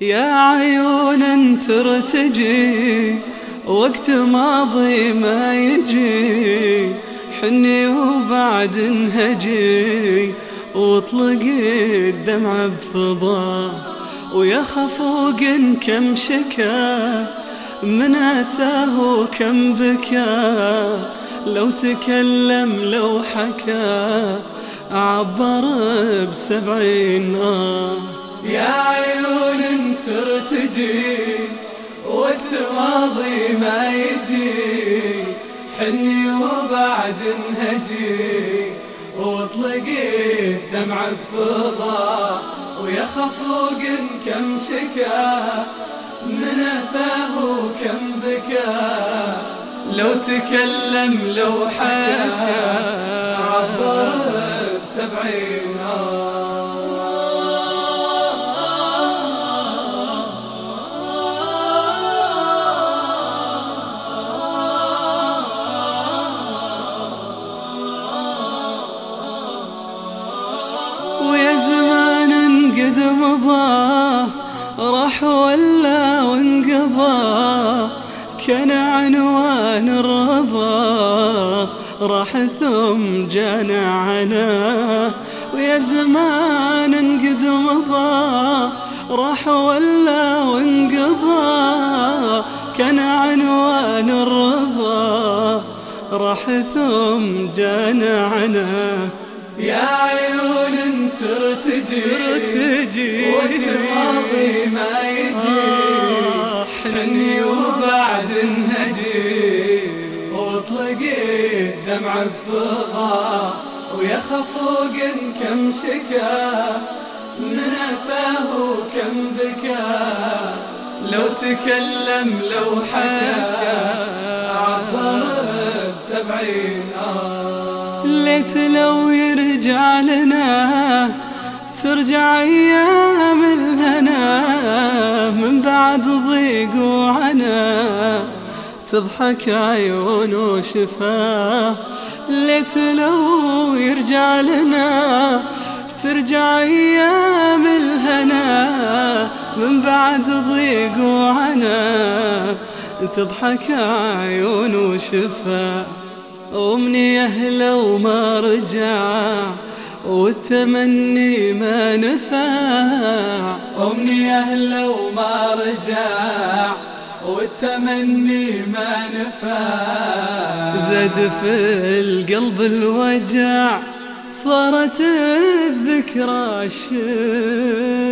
يا عيون ترتجي وقت ماضي ما يجي حني وبعد انهجي واطلق الدمع بفضا. ويا خفوق كم شكا من عساه كم بكى لو تكلم لو حكى عبر بسبعين آه يا عيون ترتجي وقت ماضي ما يجي. حني وبعد انهجي واطلق الدمع بفضا. ويا خفوق كم شكا من أساه كم بكى لو تكلم لو حكى عبر بسبعين مضى راح ولا وانقضى. كان عنوان الرضا راح ثم جانا عنا ويا زمان قد مضى راح ولا وانقضى. كان عنوان الرضا راح ثم جانا عنا يا عيون ترتجي ترتجي وقت ماضي ما يجي. حني وبعد انهجي واطلق الدمع بفضا ويا خفوق كم شكا. من أساه كم بكى. لو تكلم لو حكى. عبر بسبعين آه. ليت لو يرجع لنا ترجع أيام الهنا. من بعد ضيق وعنا تضحك عيون وشفاه ليت لو يرجع لنا ترجع أيام الهنا. من بعد ضيق وعنا تضحك عيون وشفاه أمنية لو ما رجع والتمني ما نفع. أمنية لو ما رجع والتمني ما نفع. زاد في القلب الوجع صارت الذكرى شقا